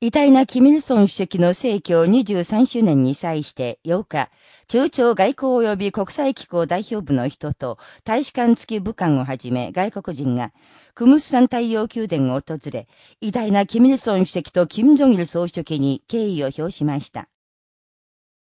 偉大なキミルソン主席の逝去23周年に際して8日、中朝外交及び国際機構代表部の人と大使館付き武官をはじめ外国人が、クムスサン太陽宮殿を訪れ、偉大なキミルソン主席とキム・ジョギル総書記に敬意を表しました。